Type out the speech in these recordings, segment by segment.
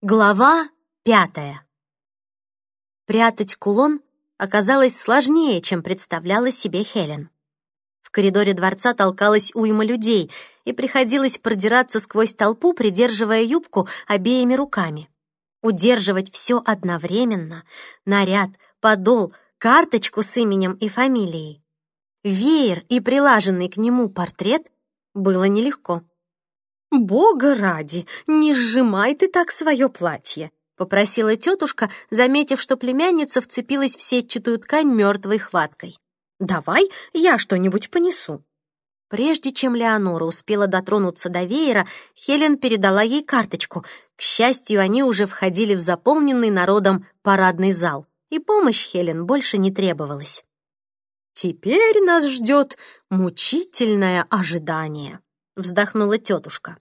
Глава пятая. Прятать кулон оказалось сложнее, чем представляла себе Хелен. В коридоре дворца толкалась уйма людей, и приходилось продираться сквозь толпу, придерживая юбку обеими руками. Удерживать все одновременно — наряд, подол, карточку с именем и фамилией. Веер и прилаженный к нему портрет было нелегко. «Бога ради, не сжимай ты так свое платье!» — попросила тетушка, заметив, что племянница вцепилась в сетчатую ткань мертвой хваткой. «Давай я что-нибудь понесу». Прежде чем Леонора успела дотронуться до веера, Хелен передала ей карточку. К счастью, они уже входили в заполненный народом парадный зал, и помощь Хелен больше не требовалась. «Теперь нас ждет мучительное ожидание», вздохнула тетушка.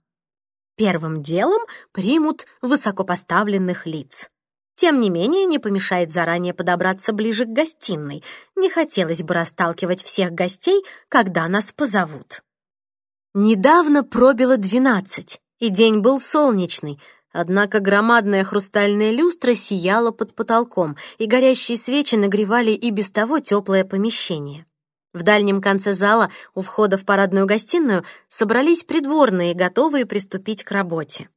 Первым делом примут высокопоставленных лиц. Тем не менее, не помешает заранее подобраться ближе к гостиной. Не хотелось бы расталкивать всех гостей, когда нас позовут. Недавно пробило двенадцать, и день был солнечный, однако громадная хрустальная люстра сияла под потолком, и горящие свечи нагревали и без того теплое помещение. В дальнем конце зала, у входа в парадную гостиную, собрались придворные, готовые приступить к работе.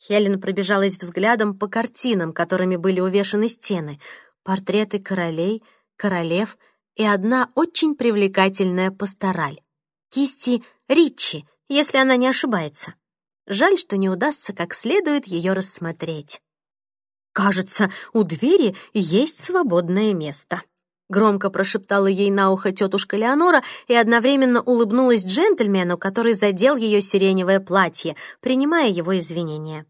Хелен пробежалась взглядом по картинам, которыми были увешаны стены. Портреты королей, королев и одна очень привлекательная пастораль. Кисти Ричи, если она не ошибается. Жаль, что не удастся как следует ее рассмотреть. Кажется, у двери есть свободное место. Громко прошептала ей на ухо тетушка Леонора и одновременно улыбнулась джентльмену, который задел ее сиреневое платье, принимая его извинения.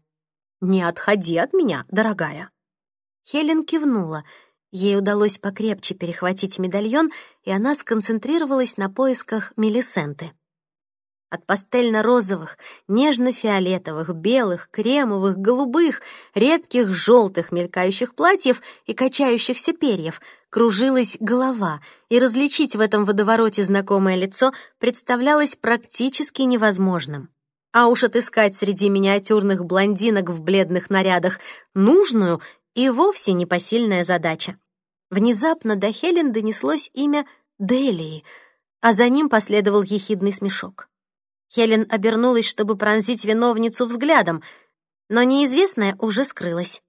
«Не отходи от меня, дорогая». Хелен кивнула. Ей удалось покрепче перехватить медальон, и она сконцентрировалась на поисках Мелисенты. От пастельно-розовых, нежно-фиолетовых, белых, кремовых, голубых, редких желтых мелькающих платьев и качающихся перьев кружилась голова, и различить в этом водовороте знакомое лицо представлялось практически невозможным. А уж отыскать среди миниатюрных блондинок в бледных нарядах нужную и вовсе непосильная задача. Внезапно до Хелен донеслось имя Делии, а за ним последовал ехидный смешок. Хелен обернулась, чтобы пронзить виновницу взглядом, но неизвестная уже скрылась.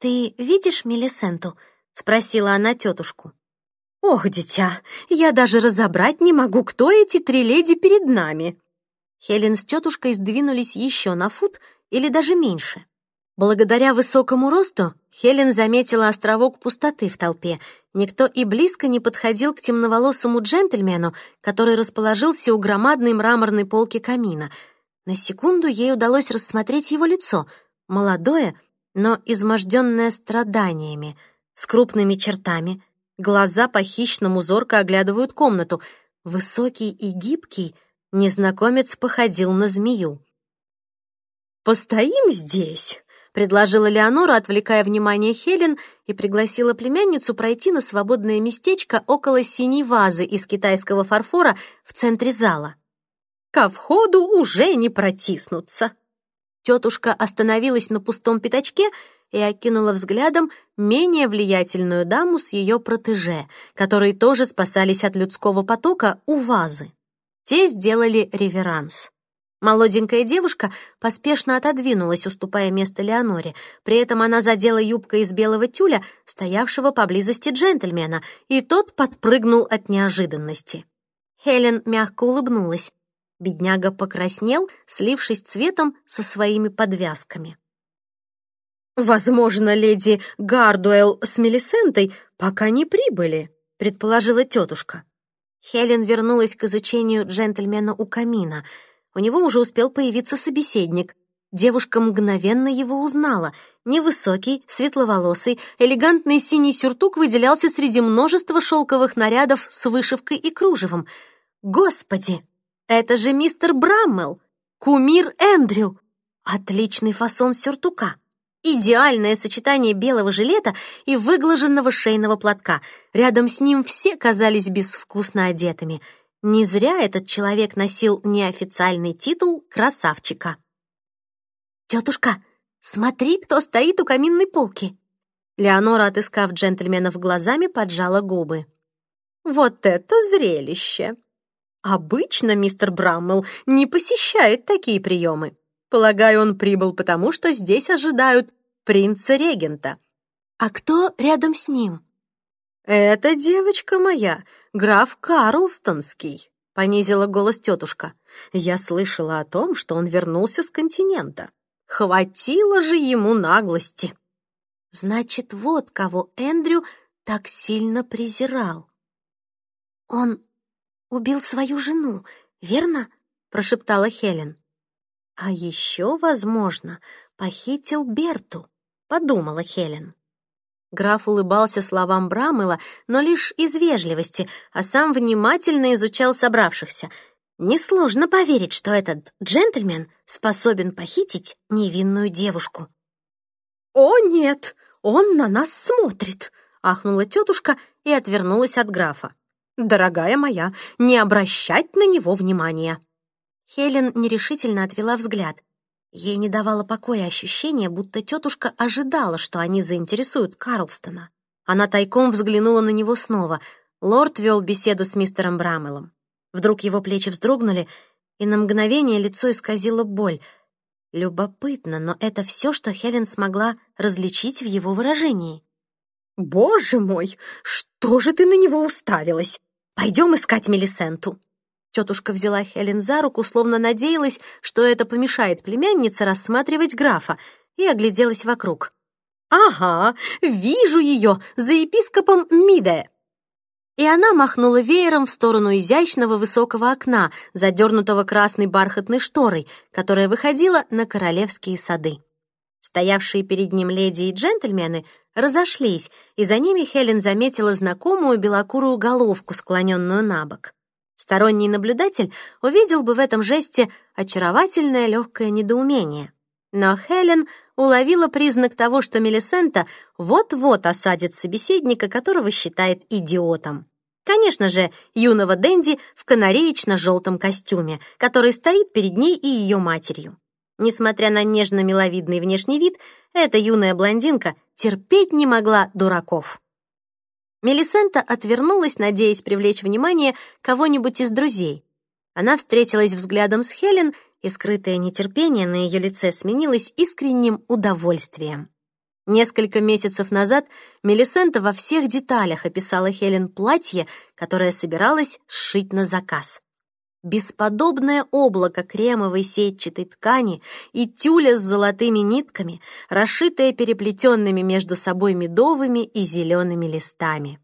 «Ты видишь Мелисенту?» — спросила она тетушку. «Ох, дитя, я даже разобрать не могу, кто эти три леди перед нами». Хелен с тетушкой сдвинулись еще на фут или даже меньше. Благодаря высокому росту Хелен заметила островок пустоты в толпе. Никто и близко не подходил к темноволосому джентльмену, который расположился у громадной мраморной полки камина. На секунду ей удалось рассмотреть его лицо, молодое, но изможденное страданиями, с крупными чертами. Глаза по-хищному зорко оглядывают комнату. Высокий и гибкий, незнакомец походил на змею. «Постоим здесь», — предложила Леонора, отвлекая внимание Хелен, и пригласила племянницу пройти на свободное местечко около синей вазы из китайского фарфора в центре зала. «Ко входу уже не протиснуться». Тетушка остановилась на пустом пятачке и окинула взглядом менее влиятельную даму с ее протеже, которые тоже спасались от людского потока у вазы. Те сделали реверанс. Молоденькая девушка поспешно отодвинулась, уступая место Леоноре. При этом она задела юбкой из белого тюля, стоявшего поблизости джентльмена, и тот подпрыгнул от неожиданности. Хелен мягко улыбнулась. Бедняга покраснел, слившись цветом со своими подвязками. «Возможно, леди Гардуэлл с Мелисентой пока не прибыли», — предположила тетушка. Хелен вернулась к изучению джентльмена у камина — у него уже успел появиться собеседник. Девушка мгновенно его узнала. Невысокий, светловолосый, элегантный синий сюртук выделялся среди множества шелковых нарядов с вышивкой и кружевом. Господи, это же мистер Браммел, кумир Эндрю. Отличный фасон сюртука. Идеальное сочетание белого жилета и выглаженного шейного платка. Рядом с ним все казались безвкусно одетыми — не зря этот человек носил неофициальный титул красавчика. «Тетушка, Смотри, кто стоит у каминной полки!» Леонора, отыскав джентльменов глазами, поджала губы. «Вот это зрелище! Обычно мистер Браммел не посещает такие приемы. Полагаю, он прибыл потому, что здесь ожидают принца-регента. А кто рядом с ним?» «Это девочка моя, граф Карлстонский», — понизила голос тетушка. «Я слышала о том, что он вернулся с континента. Хватило же ему наглости!» Значит, вот кого Эндрю так сильно презирал. «Он убил свою жену, верно?» — прошептала Хелен. «А еще, возможно, похитил Берту», — подумала Хелен. Граф улыбался словам Брамела, но лишь из вежливости, а сам внимательно изучал собравшихся. Несложно поверить, что этот джентльмен способен похитить невинную девушку. «О, нет, он на нас смотрит!» — ахнула тетушка и отвернулась от графа. «Дорогая моя, не обращать на него внимания!» Хелен нерешительно отвела взгляд. Ей не давало покоя ощущение, будто тетушка ожидала, что они заинтересуют Карлстона. Она тайком взглянула на него снова. Лорд вел беседу с мистером Брамелом. Вдруг его плечи вздрогнули, и на мгновение лицо исказило боль. Любопытно, но это все, что Хелен смогла различить в его выражении. «Боже мой, что же ты на него уставилась? Пойдем искать Мелисенту!» Тетушка взяла Хелен за руку, словно надеялась, что это помешает племяннице рассматривать графа, и огляделась вокруг. «Ага, вижу ее за епископом Миде!» И она махнула веером в сторону изящного высокого окна, задернутого красной бархатной шторой, которая выходила на королевские сады. Стоявшие перед ним леди и джентльмены разошлись, и за ними Хелен заметила знакомую белокурую головку, склоненную на бок. Сторонний наблюдатель увидел бы в этом жесте очаровательное легкое недоумение. Но Хелен уловила признак того, что Мелисента вот-вот осадит собеседника, которого считает идиотом. Конечно же, юного Дэнди в канареечно-желтом костюме, который стоит перед ней и ее матерью. Несмотря на нежно-миловидный внешний вид, эта юная блондинка терпеть не могла дураков. Мелисента отвернулась, надеясь привлечь внимание кого-нибудь из друзей. Она встретилась взглядом с Хелен, и скрытое нетерпение на ее лице сменилось искренним удовольствием. Несколько месяцев назад Мелисента во всех деталях описала Хелен платье, которое собиралась сшить на заказ. Бесподобное облако кремовой сетчатой ткани и тюля с золотыми нитками, расшитое переплетенными между собой медовыми и зелеными листами.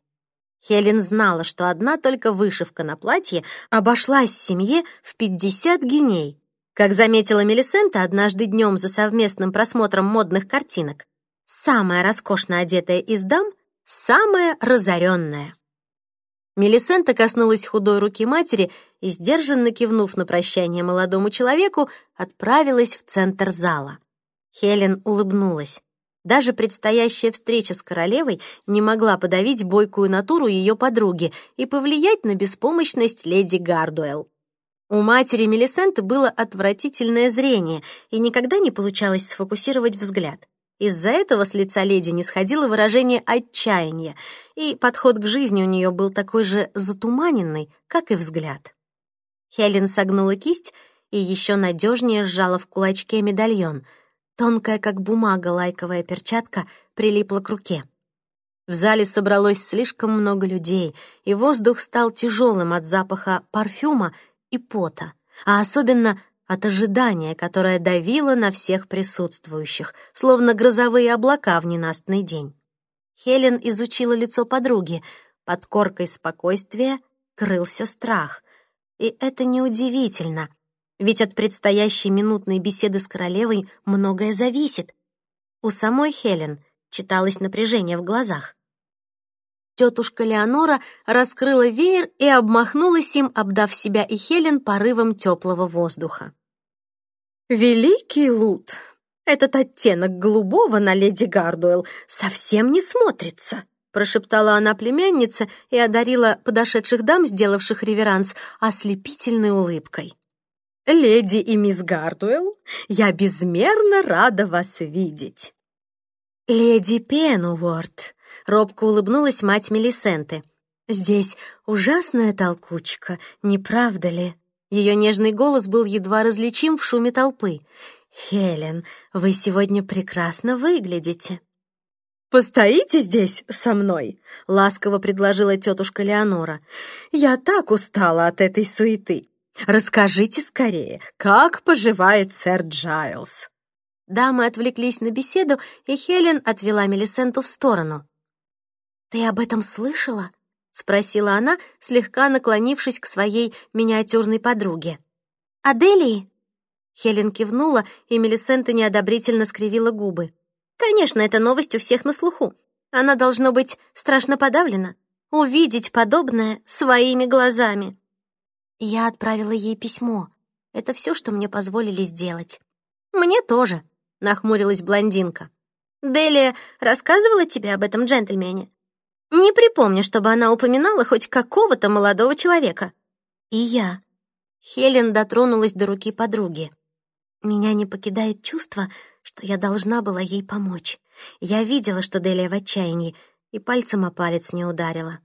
Хелен знала, что одна только вышивка на платье обошлась семье в 50 геней. Как заметила Мелисента однажды днем за совместным просмотром модных картинок, самая роскошно одетая из дам — самая разоренная. Мелисента коснулась худой руки матери и, сдержанно кивнув на прощание молодому человеку, отправилась в центр зала. Хелен улыбнулась. Даже предстоящая встреча с королевой не могла подавить бойкую натуру ее подруги и повлиять на беспомощность леди Гардуэлл. У матери Мелисенты было отвратительное зрение, и никогда не получалось сфокусировать взгляд. Из-за этого с лица леди не сходило выражение отчаяния, и подход к жизни у нее был такой же затуманенный, как и взгляд. Хелен согнула кисть и еще надежнее сжала в кулачке медальон. Тонкая, как бумага, лайковая перчатка прилипла к руке. В зале собралось слишком много людей, и воздух стал тяжелым от запаха парфюма и пота, а особенно от ожидания, которое давило на всех присутствующих, словно грозовые облака в ненастный день. Хелен изучила лицо подруги. Под коркой спокойствия крылся страх. И это неудивительно, ведь от предстоящей минутной беседы с королевой многое зависит. У самой Хелен читалось напряжение в глазах. Тетушка Леонора раскрыла веер и обмахнулась им, обдав себя и Хелен порывом теплого воздуха. «Великий Лут! Этот оттенок голубого на леди Гардуэлл совсем не смотрится!» прошептала она племяннице и одарила подошедших дам, сделавших реверанс, ослепительной улыбкой. леди и мисс Гардуэлл, я безмерно рада вас видеть». «Леди Пенуорт», — робко улыбнулась мать Мелисенты. «Здесь ужасная толкучка, не правда ли?» Ее нежный голос был едва различим в шуме толпы. «Хелен, вы сегодня прекрасно выглядите». «Постоите здесь со мной», — ласково предложила тетушка Леонора. «Я так устала от этой суеты. Расскажите скорее, как поживает сэр Джайлз?» Дамы отвлеклись на беседу, и Хелен отвела Мелисенту в сторону. «Ты об этом слышала?» — спросила она, слегка наклонившись к своей миниатюрной подруге. «Аделии?» Хелен кивнула, и Мелисента неодобрительно скривила губы. Конечно, эта новость у всех на слуху. Она, должно быть, страшно подавлена. Увидеть подобное своими глазами. Я отправила ей письмо. Это все, что мне позволили сделать. Мне тоже, нахмурилась блондинка. Делия рассказывала тебе об этом джентльмене? Не припомню, чтобы она упоминала хоть какого-то молодого человека. И я. Хелен дотронулась до руки подруги. Меня не покидает чувство, что я должна была ей помочь. Я видела, что Делия в отчаянии, и пальцем о палец не ударила.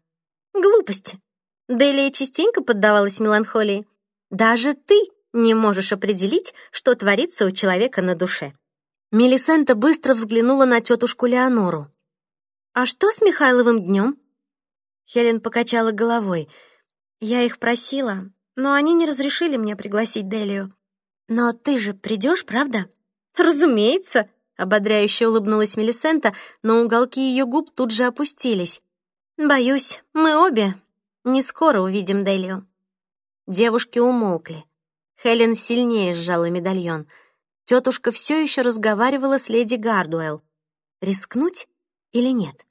Глупости. Делия частенько поддавалась меланхолии. Даже ты не можешь определить, что творится у человека на душе. Мелисента быстро взглянула на тетушку Леонору. «А что с Михайловым днем?» Хелен покачала головой. «Я их просила, но они не разрешили мне пригласить Делию. Но ты же придешь, правда?» «Разумеется», — ободряюще улыбнулась Мелисента, но уголки ее губ тут же опустились. «Боюсь, мы обе не скоро увидим Делию». Девушки умолкли. Хелен сильнее сжала медальон. Тетушка все еще разговаривала с леди Гардуэлл. Рискнуть или нет?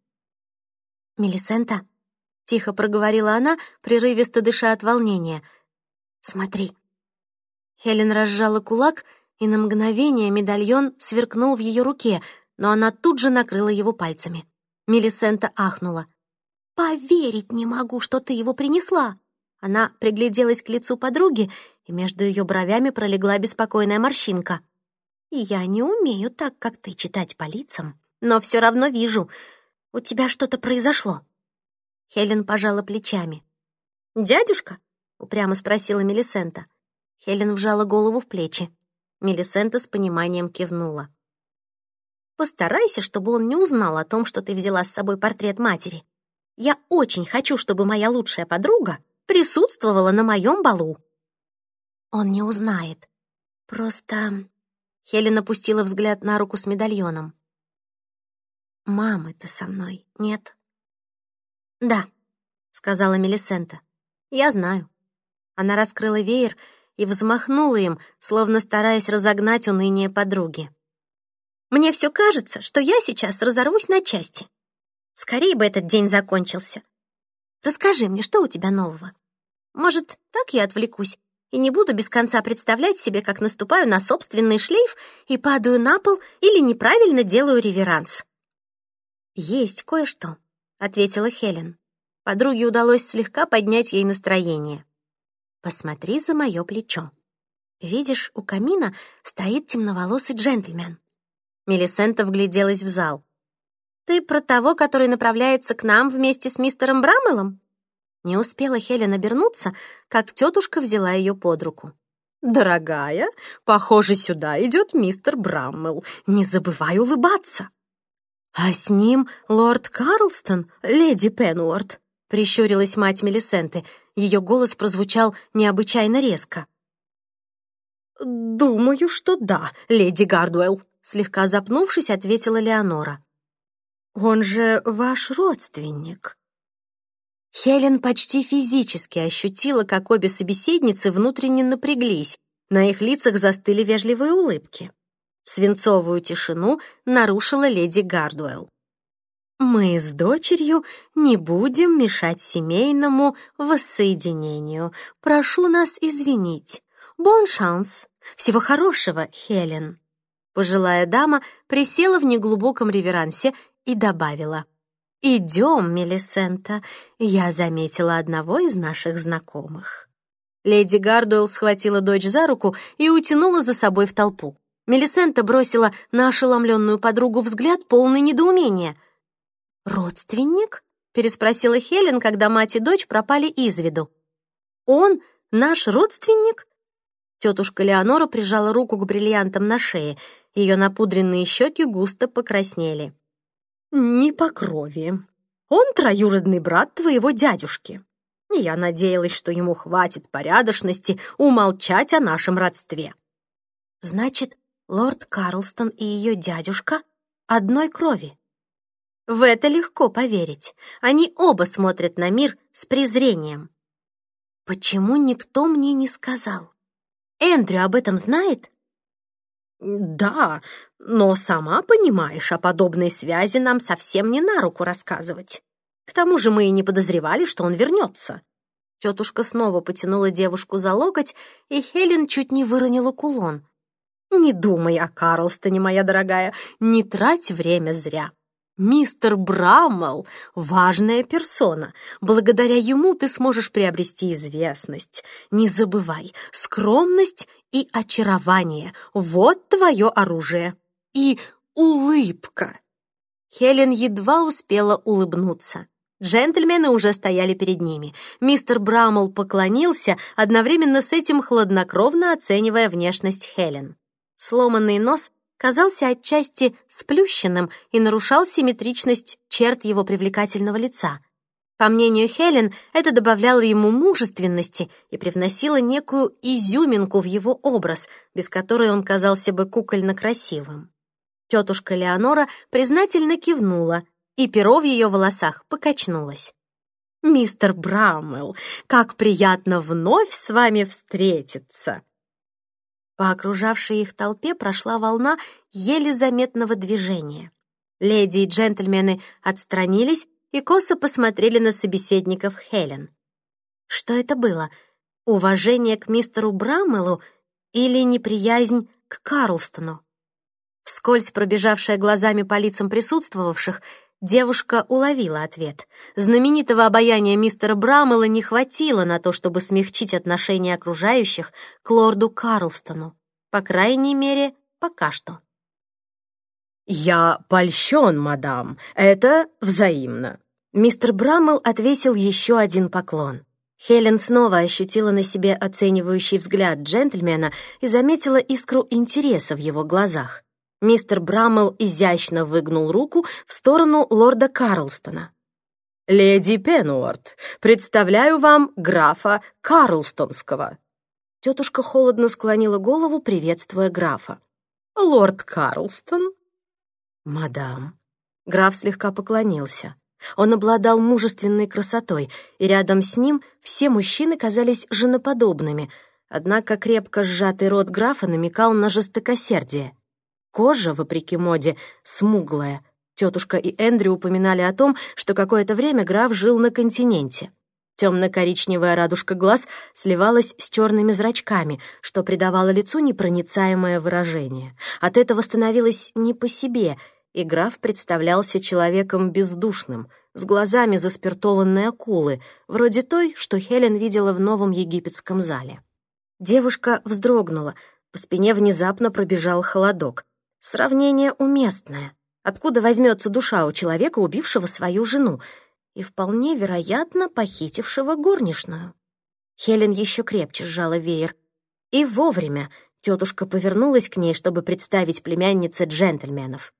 «Мелисента», — тихо проговорила она, прерывисто дыша от волнения. «Смотри». Хелен разжала кулак — и на мгновение медальон сверкнул в ее руке, но она тут же накрыла его пальцами. Мелисента ахнула. «Поверить не могу, что ты его принесла!» Она пригляделась к лицу подруги, и между ее бровями пролегла беспокойная морщинка. «Я не умею так, как ты, читать по лицам, но все равно вижу. У тебя что-то произошло». Хелен пожала плечами. «Дядюшка?» — упрямо спросила Мелисента. Хелен вжала голову в плечи. Мелисента с пониманием кивнула. «Постарайся, чтобы он не узнал о том, что ты взяла с собой портрет матери. Я очень хочу, чтобы моя лучшая подруга присутствовала на моем балу». «Он не узнает. Просто...» Хелен опустила взгляд на руку с медальоном. «Мамы-то со мной нет?» «Да», — сказала Мелисента. «Я знаю». Она раскрыла веер и взмахнула им, словно стараясь разогнать уныние подруги. «Мне все кажется, что я сейчас разорвусь на части. Скорее бы этот день закончился. Расскажи мне, что у тебя нового? Может, так я отвлекусь и не буду без конца представлять себе, как наступаю на собственный шлейф и падаю на пол или неправильно делаю реверанс?» «Есть кое-что», — ответила Хелен. Подруге удалось слегка поднять ей настроение. Посмотри за мое плечо. Видишь, у камина стоит темноволосый джентльмен. Мелисента вгляделась в зал. «Ты про того, который направляется к нам вместе с мистером Брамелом?» Не успела Хелен обернуться, как тетушка взяла ее под руку. «Дорогая, похоже, сюда идет мистер Браммел. Не забывай улыбаться». «А с ним лорд Карлстон, леди Пенуорт», — прищурилась мать Мелисенты. Ее голос прозвучал необычайно резко. «Думаю, что да, леди Гардуэлл», — слегка запнувшись, ответила Леонора. «Он же ваш родственник». Хелен почти физически ощутила, как обе собеседницы внутренне напряглись, на их лицах застыли вежливые улыбки. Свинцовую тишину нарушила леди Гардуэлл. Мы с дочерью не будем мешать семейному воссоединению. Прошу нас извинить. Бон шанс. Всего хорошего, Хелен. Пожилая дама присела в неглубоком реверансе и добавила. «Идем, Мелисента, я заметила одного из наших знакомых». Леди Гардуэлл схватила дочь за руку и утянула за собой в толпу. Мелисента бросила на ошеломленную подругу взгляд, полный недоумения. «Родственник?» — переспросила Хелен, когда мать и дочь пропали из виду. «Он наш родственник?» Тетушка Леонора прижала руку к бриллиантам на шее. Ее напудренные щеки густо покраснели. «Не по крови. Он троюродный брат твоего дядюшки. Я надеялась, что ему хватит порядочности умолчать о нашем родстве». «Значит, лорд Карлстон и ее дядюшка одной крови?» В это легко поверить. Они оба смотрят на мир с презрением. Почему никто мне не сказал? Эндрю об этом знает? Да, но сама понимаешь, о подобной связи нам совсем не на руку рассказывать. К тому же мы и не подозревали, что он вернется. Тетушка снова потянула девушку за локоть, и Хелен чуть не выронила кулон. «Не думай о Карлстоне, моя дорогая, не трать время зря. Мистер Браммел — важная персона. Благодаря ему ты сможешь приобрести известность. Не забывай, скромность и очарование — вот твое оружие. И улыбка. Хелен едва успела улыбнуться. Джентльмены уже стояли перед ними. Мистер Браммел поклонился, одновременно с этим хладнокровно оценивая внешность Хелен. Сломанный нос — казался отчасти сплющенным и нарушал симметричность черт его привлекательного лица. По мнению Хелен, это добавляло ему мужественности и привносило некую изюминку в его образ, без которой он казался бы кукольно красивым. Тетушка Леонора признательно кивнула, и перо в ее волосах покачнулось. «Мистер Браммел, как приятно вновь с вами встретиться!» По окружавшей их толпе прошла волна еле заметного движения. Леди и джентльмены отстранились и косо посмотрели на собеседников Хелен. Что это было? Уважение к мистеру Браммелу или неприязнь к Карлстону? Вскользь пробежавшая глазами по лицам присутствовавших, девушка уловила ответ. Знаменитого обаяния мистера Браммела не хватило на то, чтобы смягчить отношение окружающих к лорду Карлстону. По крайней мере, пока что. «Я польщен, мадам. Это взаимно». Мистер Браммел отвесил еще один поклон. Хелен снова ощутила на себе оценивающий взгляд джентльмена и заметила искру интереса в его глазах. Мистер Браммел изящно выгнул руку в сторону лорда Карлстона. «Леди Пенуарт, представляю вам графа Карлстонского». Тетушка холодно склонила голову, приветствуя графа. «Лорд Карлстон?» «Мадам». Граф слегка поклонился. Он обладал мужественной красотой, и рядом с ним все мужчины казались женоподобными, однако крепко сжатый рот графа намекал на жестокосердие. Кожа, вопреки моде, смуглая. Тетушка и Эндрю упоминали о том, что какое-то время граф жил на континенте. Темно-коричневая радужка глаз сливалась с черными зрачками, что придавало лицу непроницаемое выражение. От этого становилось не по себе, и граф представлялся человеком бездушным, с глазами заспиртованной акулы, вроде той, что Хелен видела в новом египетском зале. Девушка вздрогнула, по спине внезапно пробежал холодок. Сравнение уместное. Откуда возьмется душа у человека, убившего свою жену, и вполне вероятно похитившего горничную? Хелен еще крепче сжала веер. И вовремя тетушка повернулась к ней, чтобы представить племяннице джентльменов.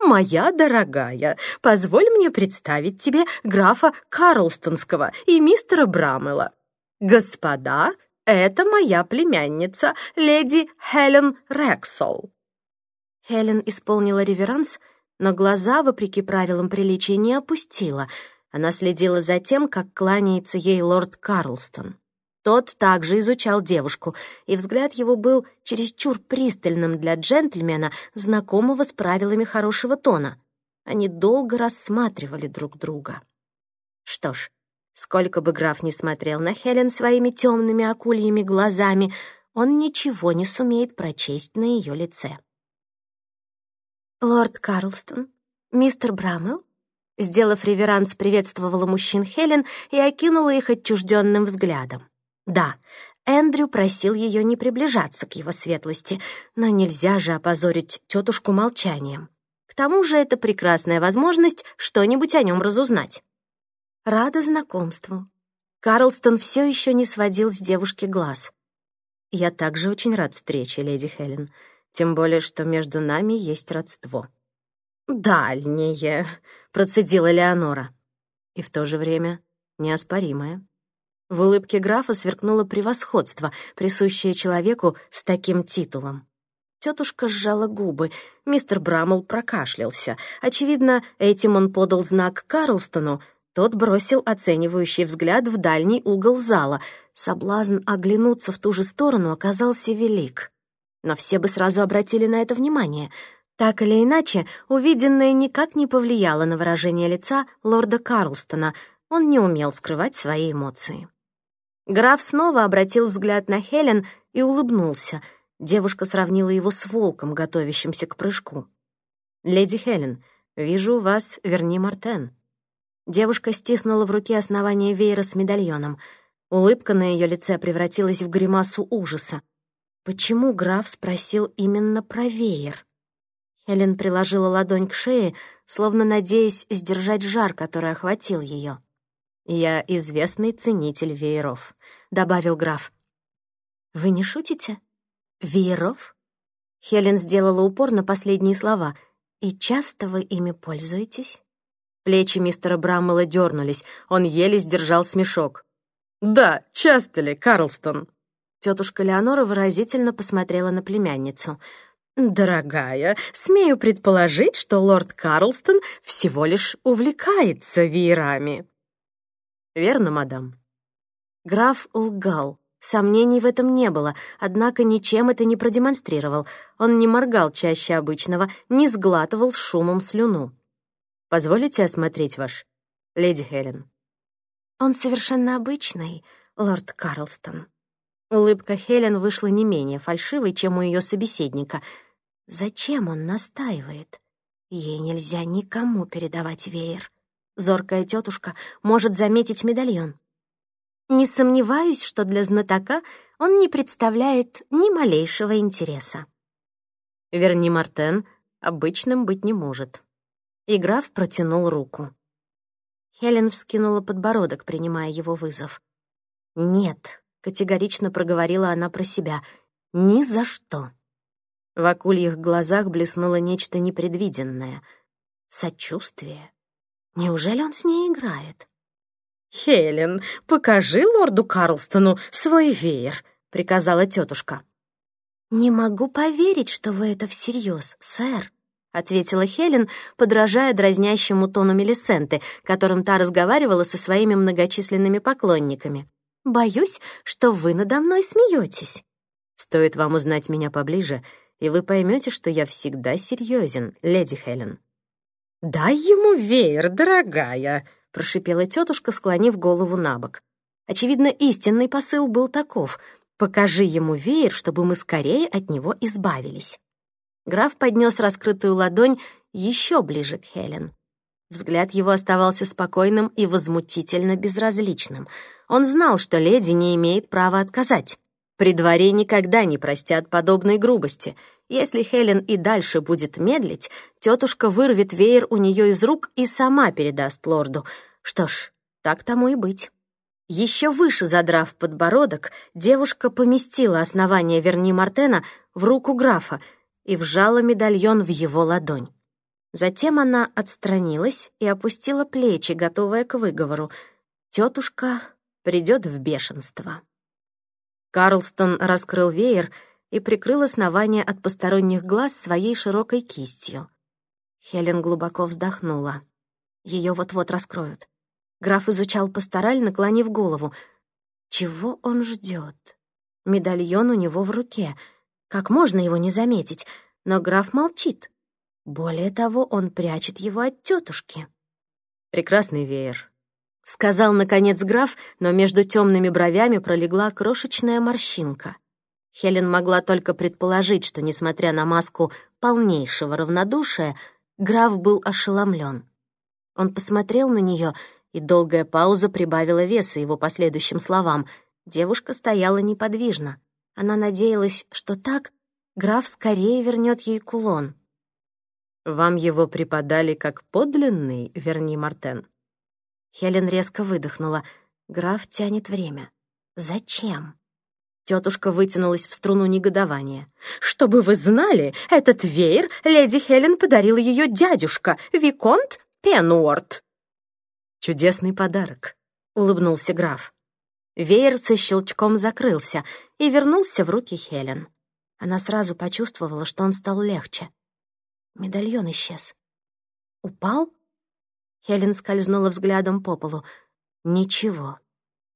«Моя дорогая, позволь мне представить тебе графа Карлстонского и мистера Брамела. Господа, это моя племянница, леди Хелен Рексол». Хелен исполнила реверанс, но глаза, вопреки правилам приличия, не опустила. Она следила за тем, как кланяется ей лорд Карлстон. Тот также изучал девушку, и взгляд его был чересчур пристальным для джентльмена, знакомого с правилами хорошего тона. Они долго рассматривали друг друга. Что ж, сколько бы граф ни смотрел на Хелен своими темными акульями глазами, он ничего не сумеет прочесть на ее лице. «Лорд Карлстон, мистер Браммел?» Сделав реверанс, приветствовала мужчин Хелен и окинула их отчужденным взглядом. Да, Эндрю просил ее не приближаться к его светлости, но нельзя же опозорить тетушку молчанием. К тому же это прекрасная возможность что-нибудь о нем разузнать. Рада знакомству. Карлстон все еще не сводил с девушки глаз. «Я также очень рад встрече, леди Хелен, тем более, что между нами есть родство». «Дальнее», — процедила Леонора. И в то же время неоспоримое. В улыбке графа сверкнуло превосходство, присущее человеку с таким титулом. Тетушка сжала губы, мистер Браммел прокашлялся. Очевидно, этим он подал знак Карлстону. Тот бросил оценивающий взгляд в дальний угол зала. Соблазн оглянуться в ту же сторону оказался велик. Но все бы сразу обратили на это внимание. Так или иначе, увиденное никак не повлияло на выражение лица лорда Карлстона. Он не умел скрывать свои эмоции. Граф снова обратил взгляд на Хелен и улыбнулся. Девушка сравнила его с волком, готовящимся к прыжку. «Леди Хелен, вижу вас Верни Мартен». Девушка стиснула в руке основание веера с медальоном. Улыбка на ее лице превратилась в гримасу ужаса. Почему граф спросил именно про веер? Хелен приложила ладонь к шее, словно надеясь сдержать жар, который охватил ее. «Я известный ценитель вееров», — добавил граф. «Вы не шутите? Вееров?» Хелен сделала упор на последние слова. «И часто вы ими пользуетесь?» Плечи мистера Браммела дернулись, он еле сдержал смешок. «Да, часто ли, Карлстон?» Тетушка Леонора выразительно посмотрела на племянницу. «Дорогая, смею предположить, что лорд Карлстон всего лишь увлекается веерами». «Верно, мадам?» Граф лгал. Сомнений в этом не было, однако ничем это не продемонстрировал. Он не моргал чаще обычного, не сглатывал шумом слюну. «Позволите осмотреть ваш, леди Хелен?» «Он совершенно обычный, лорд Карлстон». Улыбка Хелен вышла не менее фальшивой, чем у ее собеседника. «Зачем он настаивает? Ей нельзя никому передавать веер. Зоркая тетушка может заметить медальон. Не сомневаюсь, что для знатока он не представляет ни малейшего интереса. Верни Мартен обычным быть не может. И граф протянул руку. Хелен вскинула подбородок, принимая его вызов. «Нет», — категорично проговорила она про себя, — «ни за что». В акульих глазах блеснуло нечто непредвиденное. Сочувствие. Неужели он с ней играет? «Хелен, покажи лорду Карлстону свой веер», — приказала тетушка. «Не могу поверить, что вы это всерьез, сэр», — ответила Хелен, подражая дразнящему тону Мелисенты, которым та разговаривала со своими многочисленными поклонниками. «Боюсь, что вы надо мной смеетесь». «Стоит вам узнать меня поближе, и вы поймете, что я всегда серьезен, леди Хелен». «Дай ему веер, дорогая», — прошипела тетушка, склонив голову на бок. Очевидно, истинный посыл был таков — «Покажи ему веер, чтобы мы скорее от него избавились». Граф поднес раскрытую ладонь еще ближе к Хелен. Взгляд его оставался спокойным и возмутительно безразличным. Он знал, что леди не имеет права отказать. При дворе никогда не простят подобной грубости. Если Хелен и дальше будет медлить, тетушка вырвет веер у нее из рук и сама передаст лорду. Что ж, так тому и быть. Еще выше задрав подбородок, девушка поместила основание Верни Мартена в руку графа и вжала медальон в его ладонь. Затем она отстранилась и опустила плечи, готовая к выговору. Тетушка придет в бешенство. Карлстон раскрыл веер и прикрыл основание от посторонних глаз своей широкой кистью. Хелен глубоко вздохнула. Ее вот-вот раскроют. Граф изучал пастораль, наклонив голову. Чего он ждет? Медальон у него в руке. Как можно его не заметить? Но граф молчит. Более того, он прячет его от тетушки. «Прекрасный веер», — сказал, наконец, граф, но между темными бровями пролегла крошечная морщинка. Хелен могла только предположить, что, несмотря на маску полнейшего равнодушия, граф был ошеломлен. Он посмотрел на нее, и долгая пауза прибавила веса его последующим словам. Девушка стояла неподвижно. Она надеялась, что так граф скорее вернет ей кулон. «Вам его преподали как подлинный, верни, Мартен?» Хелен резко выдохнула. Граф тянет время. «Зачем?» Тетушка вытянулась в струну негодования. «Чтобы вы знали, этот веер леди Хелен подарил ее дядюшка, Виконт Пенуорт». «Чудесный подарок», — улыбнулся граф. Веер со щелчком закрылся и вернулся в руки Хелен. Она сразу почувствовала, что он стал легче. Медальон исчез. «Упал?» Хелен скользнула взглядом по полу. «Ничего».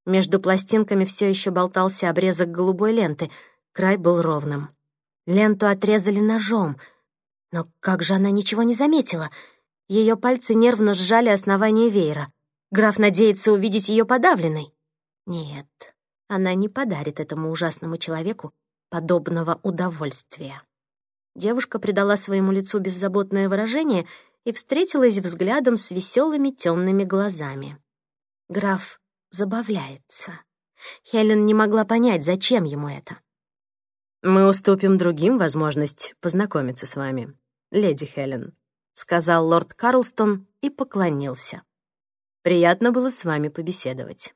Между пластинками все еще болтался обрезок голубой ленты. Край был ровным. Ленту отрезали ножом. Но как же она ничего не заметила? Ее пальцы нервно сжали основание веера. Граф надеется увидеть ее подавленной. Нет, она не подарит этому ужасному человеку подобного удовольствия. Девушка придала своему лицу беззаботное выражение и встретилась взглядом с веселыми темными глазами. Граф забавляется. Хелен не могла понять, зачем ему это. «Мы уступим другим возможность познакомиться с вами, леди Хелен», сказал лорд Карлстон и поклонился. «Приятно было с вами побеседовать».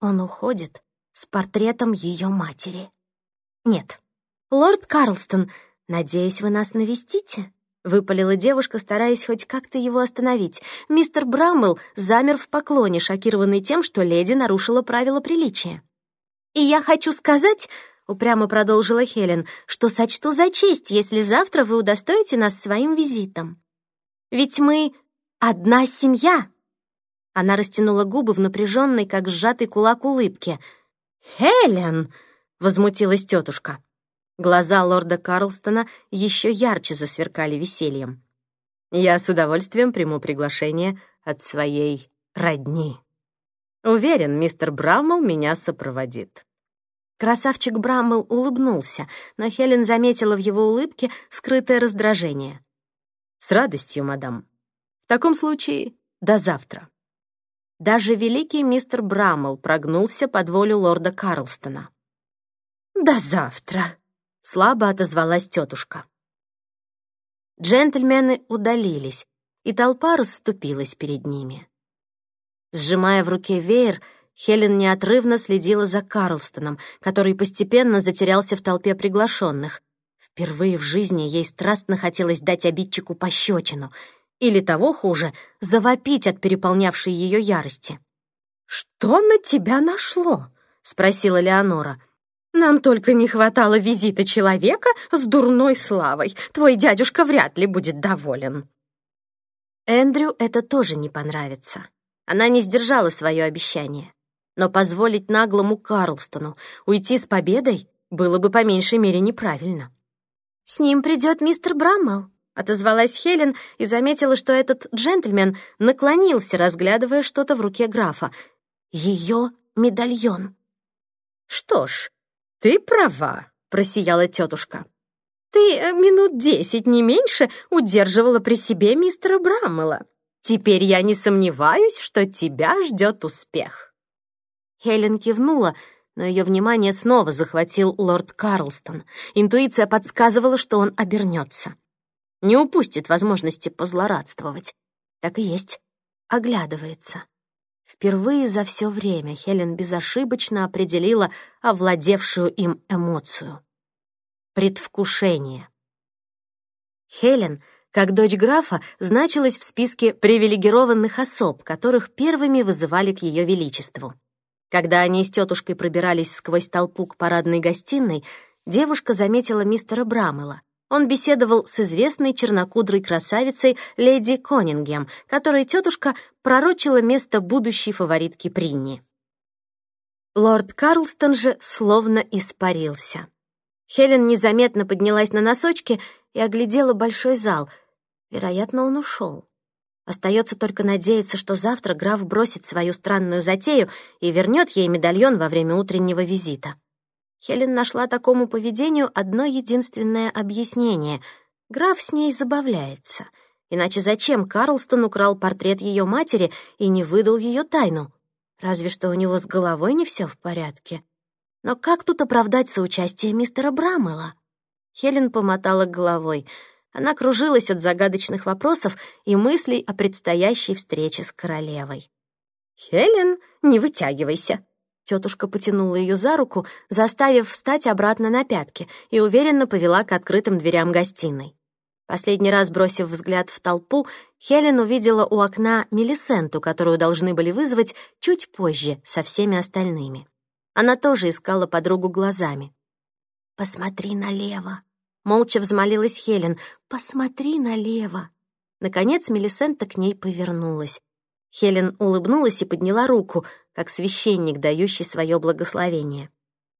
Он уходит с портретом ее матери. «Нет, лорд Карлстон, надеюсь, вы нас навестите?» — выпалила девушка, стараясь хоть как-то его остановить. Мистер Браммел замер в поклоне, шокированный тем, что леди нарушила правила приличия. «И я хочу сказать...» — упрямо продолжила Хелен, что сочту за честь, если завтра вы удостоите нас своим визитом. Ведь мы одна семья. Она растянула губы в напряженной, как сжатый кулак улыбке. «Хелен!» — возмутилась тетушка. Глаза лорда Карлстона еще ярче засверкали весельем. «Я с удовольствием приму приглашение от своей родни. Уверен, мистер Браммел меня сопроводит». Красавчик Браммел улыбнулся, но Хелен заметила в его улыбке скрытое раздражение. «С радостью, мадам. В таком случае до завтра». Даже великий мистер Браммел прогнулся под волю лорда Карлстона. «До завтра», — слабо отозвалась тетушка. Джентльмены удалились, и толпа расступилась перед ними. Сжимая в руке веер, Хелен неотрывно следила за Карлстоном, который постепенно затерялся в толпе приглашенных. Впервые в жизни ей страстно хотелось дать обидчику пощечину, или того хуже, завопить от переполнявшей ее ярости. «Что на тебя нашло?» — спросила Леонора. Нам только не хватало визита человека с дурной славой. Твой дядюшка вряд ли будет доволен». Эндрю это тоже не понравится. Она не сдержала свое обещание. Но позволить наглому Карлстону уйти с победой было бы по меньшей мере неправильно. «С ним придет мистер Браммел», — отозвалась Хелен и заметила, что этот джентльмен наклонился, разглядывая что-то в руке графа. Ее медальон. «Что ж, «Ты права», — просияла тетушка. «Ты э, минут десять, не меньше, удерживала при себе мистера Браммела. Теперь я не сомневаюсь, что тебя ждет успех». Хелен кивнула, но ее внимание снова захватил лорд Карлстон. Интуиция подсказывала, что он обернется. Не упустит возможности позлорадствовать. Так и есть. Оглядывается. Впервые за все время Хелен безошибочно определила овладевшую им эмоцию. Предвкушение. Хелен, как дочь графа, значилась в списке привилегированных особ, которых первыми вызывали к ее величеству. Когда они с тетушкой пробирались сквозь толпу к парадной гостиной, девушка заметила мистера Брамела. Он беседовал с известной чернокудрой красавицей леди Конингем, которой тетушка пророчила место будущей фаворитки Принни. Лорд Карлстон же словно испарился. Хелен незаметно поднялась на носочки и оглядела большой зал. Вероятно, он ушел. Остается только надеяться, что завтра граф бросит свою странную затею и вернет ей медальон во время утреннего визита. Хелен нашла такому поведению одно единственное объяснение. Граф с ней забавляется. Иначе зачем Карлстон украл портрет ее матери и не выдал ее тайну? Разве что у него с головой не все в порядке. Но как тут оправдать соучастие мистера Брамела? Хелен помотала головой. Она кружилась от загадочных вопросов и мыслей о предстоящей встрече с королевой. «Хелен, не вытягивайся!» Тетушка потянула ее за руку, заставив встать обратно на пятки, и уверенно повела к открытым дверям гостиной. Последний раз бросив взгляд в толпу, Хелен увидела у окна Мелисенту, которую должны были вызвать чуть позже со всеми остальными. Она тоже искала подругу глазами. «Посмотри налево!» Молча взмолилась Хелен. «Посмотри налево!» Наконец Мелисента к ней повернулась. Хелен улыбнулась и подняла руку, как священник, дающий свое благословение.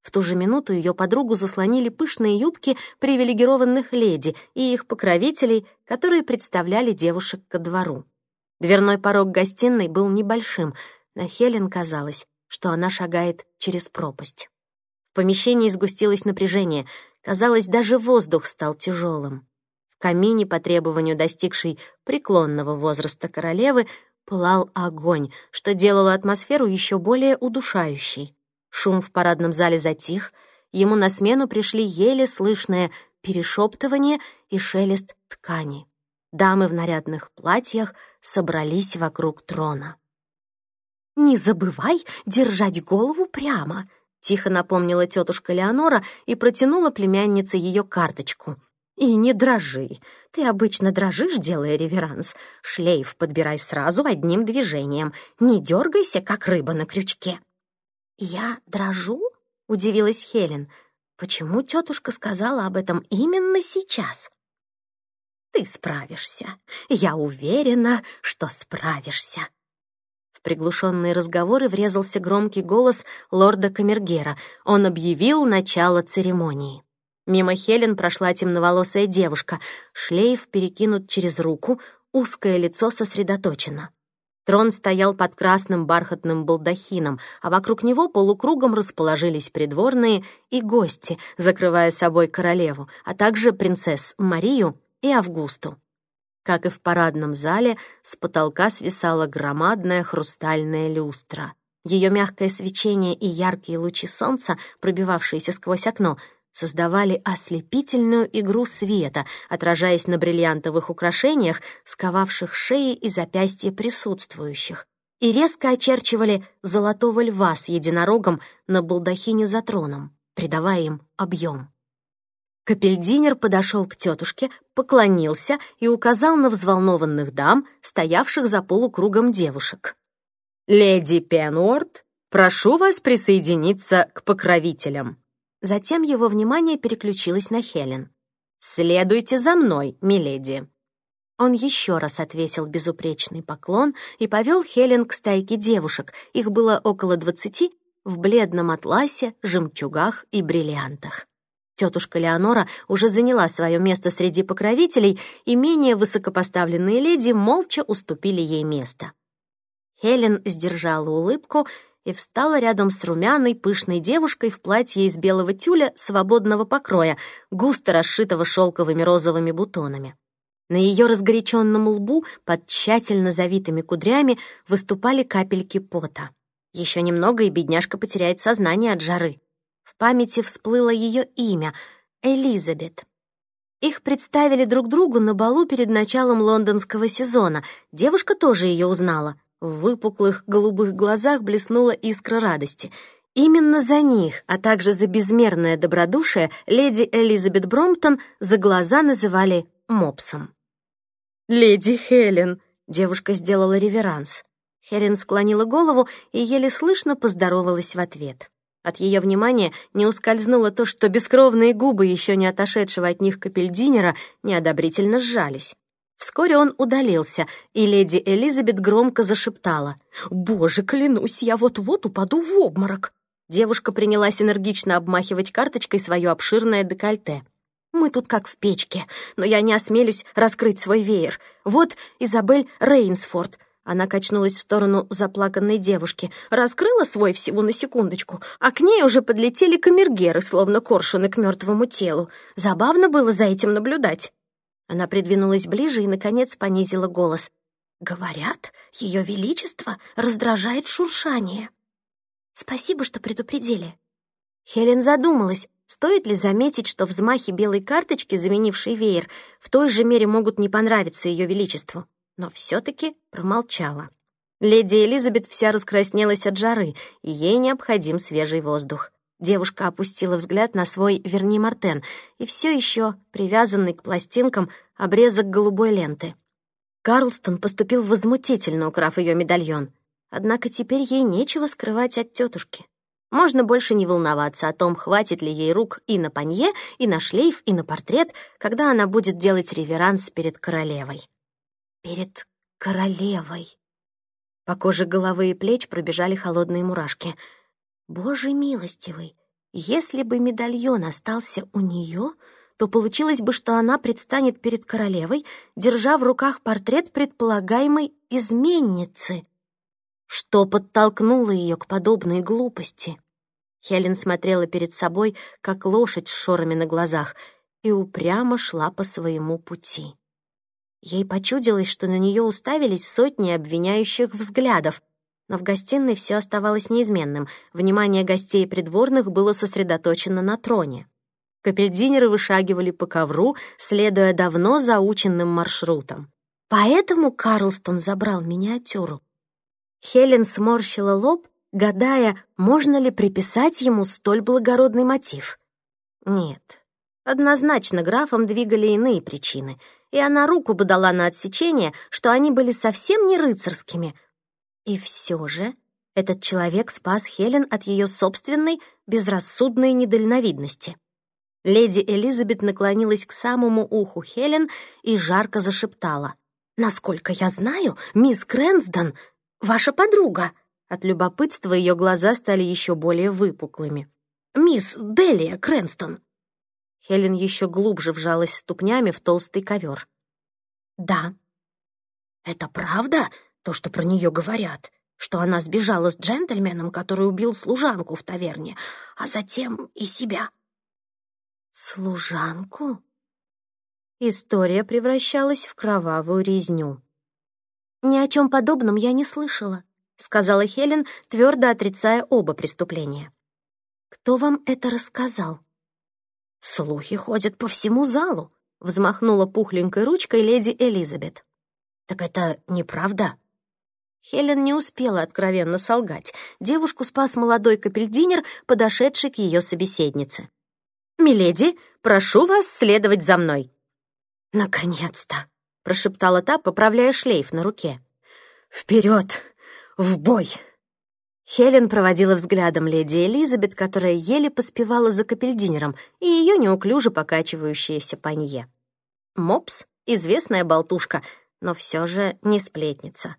В ту же минуту ее подругу заслонили пышные юбки привилегированных леди и их покровителей, которые представляли девушек ко двору. Дверной порог гостиной был небольшим, но Хелен казалось, что она шагает через пропасть. В помещении сгустилось напряжение, казалось, даже воздух стал тяжелым. В камине, по требованию достигшей преклонного возраста королевы, пылал огонь, что делало атмосферу еще более удушающей. Шум в парадном зале затих, ему на смену пришли еле слышное перешептывание и шелест ткани. Дамы в нарядных платьях собрались вокруг трона. «Не забывай держать голову прямо», — тихо напомнила тетушка Леонора и протянула племяннице ее карточку. «И не дрожи. Ты обычно дрожишь, делая реверанс. Шлейф подбирай сразу одним движением. Не дергайся, как рыба на крючке». «Я дрожу?» — удивилась Хелен. «Почему тетушка сказала об этом именно сейчас?» «Ты справишься. Я уверена, что справишься». В приглушенные разговоры врезался громкий голос лорда Камергера. Он объявил начало церемонии. Мимо Хелен прошла темноволосая девушка. Шлейф перекинут через руку, узкое лицо сосредоточено. Трон стоял под красным бархатным балдахином, а вокруг него полукругом расположились придворные и гости, закрывая собой королеву, а также принцесс Марию и Августу. Как и в парадном зале, с потолка свисала громадная хрустальная люстра. Ее мягкое свечение и яркие лучи солнца, пробивавшиеся сквозь окно, создавали ослепительную игру света, отражаясь на бриллиантовых украшениях, сковавших шеи и запястья присутствующих, и резко очерчивали золотого льва с единорогом на балдахине за троном, придавая им объем. Капельдинер подошел к тетушке, поклонился и указал на взволнованных дам, стоявших за полукругом девушек. «Леди Пенуорт, прошу вас присоединиться к покровителям». Затем его внимание переключилось на Хелен. «Следуйте за мной, миледи». Он еще раз отвесил безупречный поклон и повел Хелен к стайке девушек. Их было около двадцати в бледном атласе, жемчугах и бриллиантах. Тетушка Леонора уже заняла свое место среди покровителей, и менее высокопоставленные леди молча уступили ей место. Хелен сдержала улыбку и встала рядом с румяной, пышной девушкой в платье из белого тюля свободного покроя, густо расшитого шелковыми розовыми бутонами. На ее разгоряченном лбу под тщательно завитыми кудрями выступали капельки пота. Еще немного, и бедняжка потеряет сознание от жары. В памяти всплыло ее имя — Элизабет. Их представили друг другу на балу перед началом лондонского сезона. Девушка тоже ее узнала. В выпуклых голубых глазах блеснула искра радости. Именно за них, а также за безмерное добродушие, леди Элизабет Бромптон за глаза называли мопсом. «Леди Хелен!» — девушка сделала реверанс. Хелен склонила голову и еле слышно поздоровалась в ответ. От ее внимания не ускользнуло то, что бескровные губы еще не отошедшего от них капельдинера неодобрительно сжались. Вскоре он удалился, и леди Элизабет громко зашептала. «Боже, клянусь, я вот-вот упаду в обморок!» Девушка принялась энергично обмахивать карточкой свое обширное декольте. «Мы тут как в печке, но я не осмелюсь раскрыть свой веер. Вот Изабель Рейнсфорд». Она качнулась в сторону заплаканной девушки, раскрыла свой всего на секундочку, а к ней уже подлетели камергеры, словно коршуны к мертвому телу. Забавно было за этим наблюдать. Она придвинулась ближе и, наконец, понизила голос. Говорят, Ее Величество раздражает шуршание. Спасибо, что предупредили. Хелен задумалась, стоит ли заметить, что взмахи белой карточки, заменившей веер, в той же мере могут не понравиться Ее Величеству, но все-таки промолчала. Леди Элизабет вся раскраснелась от жары, и ей необходим свежий воздух. Девушка опустила взгляд на свой верни Мартен и все еще, привязанный к пластинкам, обрезок голубой ленты. Карлстон поступил возмутительно, украв ее медальон. Однако теперь ей нечего скрывать от тетушки. Можно больше не волноваться о том, хватит ли ей рук и на панье, и на шлейф, и на портрет, когда она будет делать реверанс перед королевой. Перед королевой. По коже головы и плеч пробежали холодные мурашки. Боже милостивый, если бы медальон остался у нее, то получилось бы, что она предстанет перед королевой, держа в руках портрет предполагаемой изменницы. Что подтолкнуло ее к подобной глупости? Хелен смотрела перед собой, как лошадь с шорами на глазах, и упрямо шла по своему пути. Ей почудилось, что на нее уставились сотни обвиняющих взглядов, но в гостиной все оставалось неизменным. Внимание гостей и придворных было сосредоточено на троне. Капельдинеры вышагивали по ковру, следуя давно заученным маршрутам. Поэтому Карлстон забрал миниатюру. Хелен сморщила лоб, гадая, можно ли приписать ему столь благородный мотив. Нет, однозначно графом двигали иные причины — и она руку бы дала на отсечение, что они были совсем не рыцарскими. И все же этот человек спас Хелен от ее собственной безрассудной недальновидности. Леди Элизабет наклонилась к самому уху Хелен и жарко зашептала. «Насколько я знаю, мисс Крэнсдон — ваша подруга». От любопытства ее глаза стали еще более выпуклыми. «Мисс Делия Крэнстон». Хелен еще глубже вжалась ступнями в толстый ковер. «Да». «Это правда, то, что про нее говорят? Что она сбежала с джентльменом, который убил служанку в таверне, а затем и себя?» «Служанку?» История превращалась в кровавую резню. «Ни о чем подобном я не слышала», — сказала Хелен, твердо отрицая оба преступления. «Кто вам это рассказал?» «Слухи ходят по всему залу», — взмахнула пухленькой ручкой леди Элизабет. «Так это неправда?» Хелен не успела откровенно солгать. Девушку спас молодой капельдинер, подошедший к ее собеседнице. «Миледи, прошу вас следовать за мной». «Наконец-то!» — прошептала та, поправляя шлейф на руке. «Вперед! В бой!» Хелен проводила взглядом леди Элизабет, которая еле поспевала за капельдинером, и ее неуклюже покачивающееся панье. Мопс — известная болтушка, но все же не сплетница.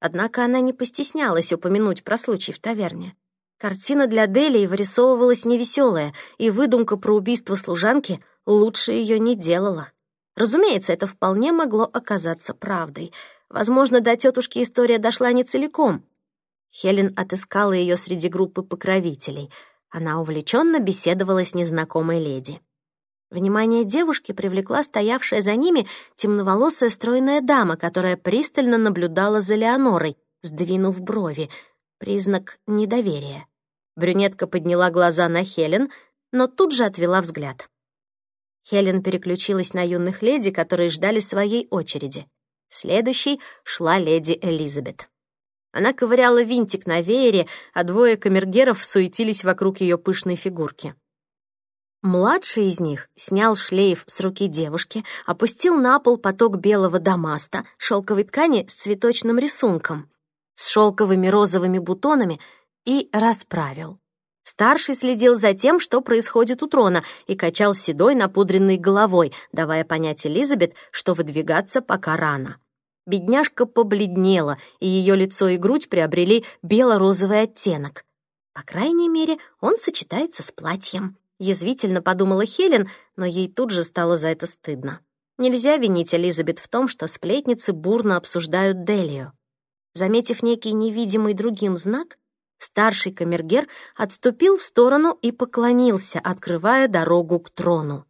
Однако она не постеснялась упомянуть про случай в таверне. Картина для Делии вырисовывалась невеселая, и выдумка про убийство служанки лучше ее не делала. Разумеется, это вполне могло оказаться правдой. Возможно, до тетушки история дошла не целиком, Хелен отыскала ее среди группы покровителей. Она увлеченно беседовала с незнакомой леди. Внимание девушки привлекла стоявшая за ними темноволосая стройная дама, которая пристально наблюдала за Леонорой, сдвинув брови. Признак недоверия. Брюнетка подняла глаза на Хелен, но тут же отвела взгляд. Хелен переключилась на юных леди, которые ждали своей очереди. Следующей шла леди Элизабет. Она ковыряла винтик на веере, а двое камергеров суетились вокруг ее пышной фигурки. Младший из них снял шлейф с руки девушки, опустил на пол поток белого дамаста, шелковой ткани с цветочным рисунком, с шелковыми розовыми бутонами и расправил. Старший следил за тем, что происходит у трона, и качал седой напудренной головой, давая понять Элизабет, что выдвигаться пока рано. Бедняжка побледнела, и ее лицо и грудь приобрели бело-розовый оттенок. По крайней мере, он сочетается с платьем. Язвительно подумала Хелен, но ей тут же стало за это стыдно. Нельзя винить Элизабет в том, что сплетницы бурно обсуждают Делию. Заметив некий невидимый другим знак, старший камергер отступил в сторону и поклонился, открывая дорогу к трону.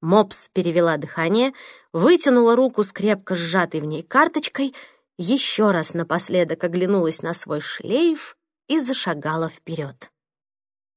Мопс перевела дыхание, вытянула руку с крепко сжатой в ней карточкой еще раз напоследок оглянулась на свой шлейф и зашагала вперед.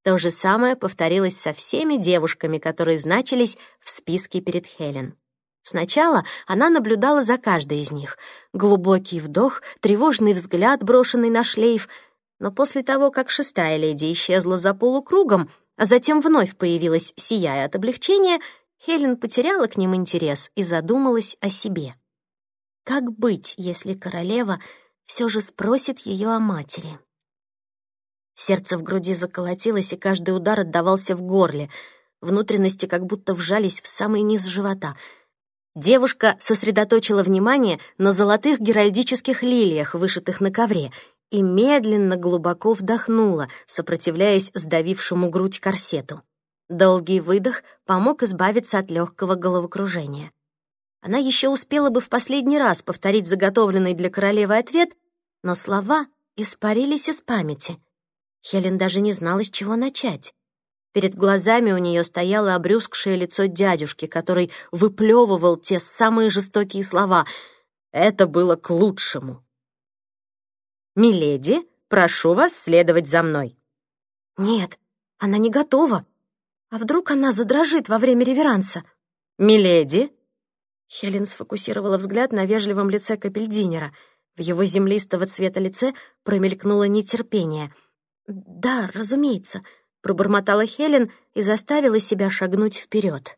То же самое повторилось со всеми девушками, которые значились в списке перед Хелен. Сначала она наблюдала за каждой из них. Глубокий вдох, тревожный взгляд, брошенный на шлейф. Но после того, как шестая леди исчезла за полукругом, а затем вновь появилась, сияя от облегчения, Хелен потеряла к ним интерес и задумалась о себе. Как быть, если королева все же спросит ее о матери? Сердце в груди заколотилось, и каждый удар отдавался в горле. Внутренности как будто вжались в самый низ живота. Девушка сосредоточила внимание на золотых геральдических лилиях, вышитых на ковре, и медленно глубоко вдохнула, сопротивляясь сдавившему грудь корсету. Долгий выдох помог избавиться от легкого головокружения. Она еще успела бы в последний раз повторить заготовленный для королевы ответ, но слова испарились из памяти. Хелен даже не знала, с чего начать. Перед глазами у нее стояло обрюзгшее лицо дядюшки, который выплевывал те самые жестокие слова. Это было к лучшему. «Миледи, прошу вас следовать за мной». «Нет, она не готова. А вдруг она задрожит во время реверанса?» «Миледи, Хелен сфокусировала взгляд на вежливом лице капельдинера. В его землистого цвета лице промелькнуло нетерпение. «Да, разумеется», — пробормотала Хелен и заставила себя шагнуть вперед.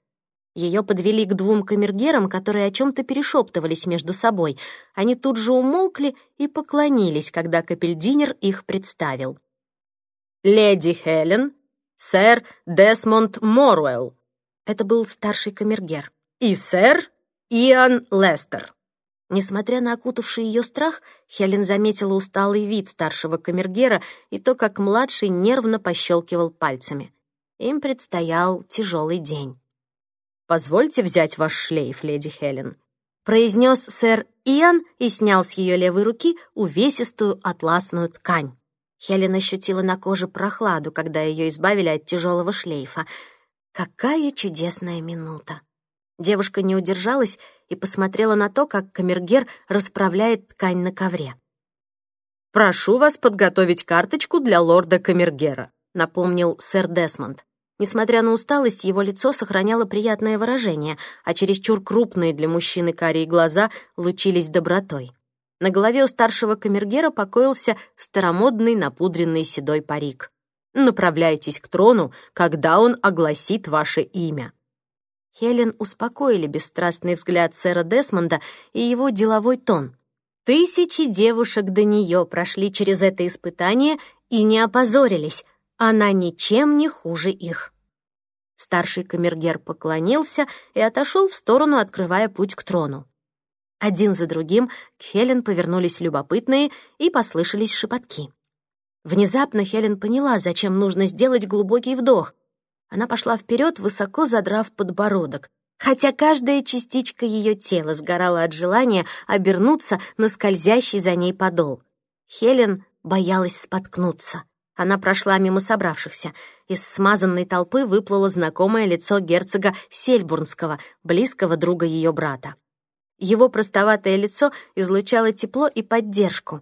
Ее подвели к двум камергерам, которые о чем-то перешептывались между собой. Они тут же умолкли и поклонились, когда капельдинер их представил. «Леди Хелен, сэр Десмонд Моруэлл». Это был старший камергер. «И сэр Иоанн Лестер. Несмотря на окутавший ее страх, Хелен заметила усталый вид старшего камергера и то, как младший нервно пощелкивал пальцами. Им предстоял тяжелый день. «Позвольте взять ваш шлейф, леди Хелен», произнес сэр Иоанн и снял с ее левой руки увесистую атласную ткань. Хелен ощутила на коже прохладу, когда ее избавили от тяжелого шлейфа. Какая чудесная минута! Девушка не удержалась и посмотрела на то, как камергер расправляет ткань на ковре. «Прошу вас подготовить карточку для лорда камергера», напомнил сэр Десмонд. Несмотря на усталость, его лицо сохраняло приятное выражение, а чересчур крупные для мужчины карие глаза лучились добротой. На голове у старшего камергера покоился старомодный напудренный седой парик. «Направляйтесь к трону, когда он огласит ваше имя». Хелен успокоили бесстрастный взгляд сэра Десмонда и его деловой тон. Тысячи девушек до нее прошли через это испытание и не опозорились. Она ничем не хуже их. Старший камергер поклонился и отошел в сторону, открывая путь к трону. Один за другим к Хелен повернулись любопытные и послышались шепотки. Внезапно Хелен поняла, зачем нужно сделать глубокий вдох — она пошла вперед, высоко задрав подбородок, хотя каждая частичка ее тела сгорала от желания обернуться на скользящий за ней подол. Хелен боялась споткнуться. Она прошла мимо собравшихся. Из смазанной толпы выплыло знакомое лицо герцога Сельбурнского, близкого друга ее брата. Его простоватое лицо излучало тепло и поддержку.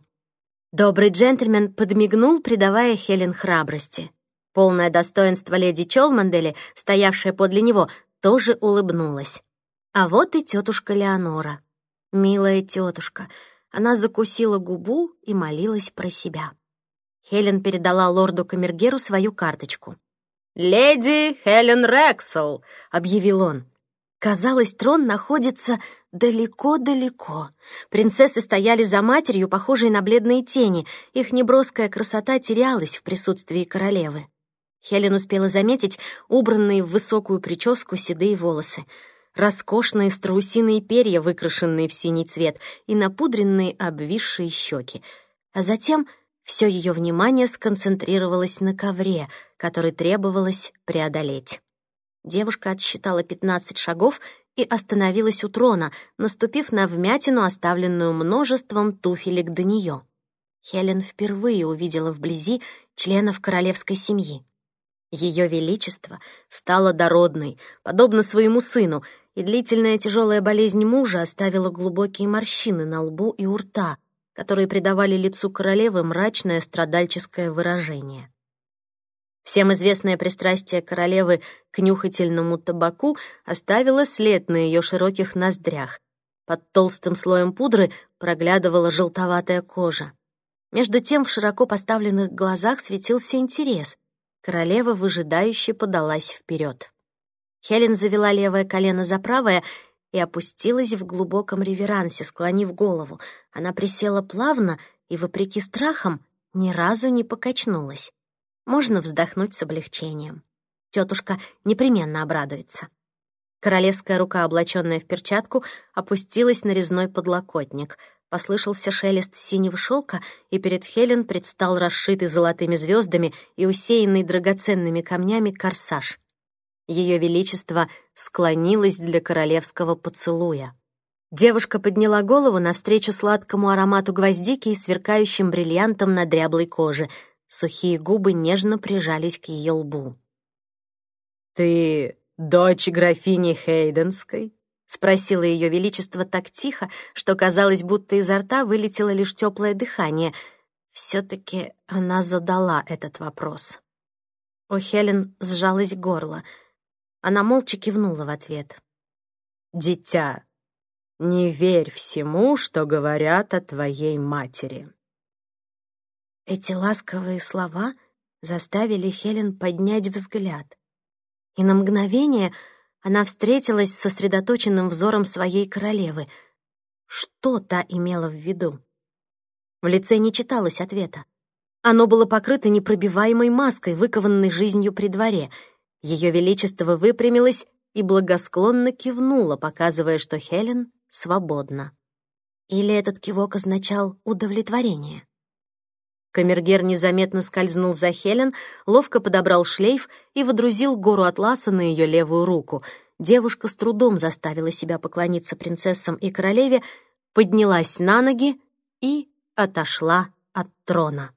Добрый джентльмен подмигнул, придавая Хелен храбрости. Полное достоинство леди Чолмандели, стоявшая подле него, тоже улыбнулась. А вот и тетушка Леонора. Милая тетушка. Она закусила губу и молилась про себя. Хелен передала лорду Камергеру свою карточку. «Леди Хелен Рексел», — объявил он. Казалось, трон находится далеко-далеко. Принцессы стояли за матерью, похожей на бледные тени. Их неброская красота терялась в присутствии королевы. Хелен успела заметить убранные в высокую прическу седые волосы, роскошные страусиные перья, выкрашенные в синий цвет, и напудренные обвисшие щеки. А затем все ее внимание сконцентрировалось на ковре, который требовалось преодолеть. Девушка отсчитала пятнадцать шагов и остановилась у трона, наступив на вмятину, оставленную множеством туфелек до нее. Хелен впервые увидела вблизи членов королевской семьи. Ее Величество стало дородной, подобно своему сыну, и длительная тяжелая болезнь мужа оставила глубокие морщины на лбу и у рта, которые придавали лицу королевы мрачное страдальческое выражение. Всем известное пристрастие королевы к нюхательному табаку оставило след на ее широких ноздрях. Под толстым слоем пудры проглядывала желтоватая кожа. Между тем в широко поставленных глазах светился интерес. Королева выжидающе подалась вперед. Хелен завела левое колено за правое и опустилась в глубоком реверансе, склонив голову. Она присела плавно и, вопреки страхам, ни разу не покачнулась. Можно вздохнуть с облегчением. Тетушка непременно обрадуется. Королевская рука, облаченная в перчатку, опустилась на резной подлокотник. Послышался шелест синего шелка, и перед Хелен предстал расшитый золотыми звездами и усеянный драгоценными камнями корсаж. Ее Величество склонилось для королевского поцелуя. Девушка подняла голову навстречу сладкому аромату гвоздики и сверкающим бриллиантом на дряблой коже. Сухие губы нежно прижались к ее лбу. «Ты дочь графини Хейденской?» — спросила ее величество так тихо, что казалось, будто изо рта вылетело лишь теплое дыхание. Все-таки она задала этот вопрос. У Хелен сжалось горло. Она молча кивнула в ответ. «Дитя, не верь всему, что говорят о твоей матери». Эти ласковые слова заставили Хелен поднять взгляд. И на мгновение она встретилась с сосредоточенным взором своей королевы. Что та имела в виду? В лице не читалось ответа. Оно было покрыто непробиваемой маской, выкованной жизнью при дворе. Ее Величество выпрямилось и благосклонно кивнула, показывая, что Хелен свободна. Или этот кивок означал удовлетворение? Камергер незаметно скользнул за Хелен, ловко подобрал шлейф и водрузил гору атласа на ее левую руку. Девушка с трудом заставила себя поклониться принцессам и королеве, поднялась на ноги и отошла от трона.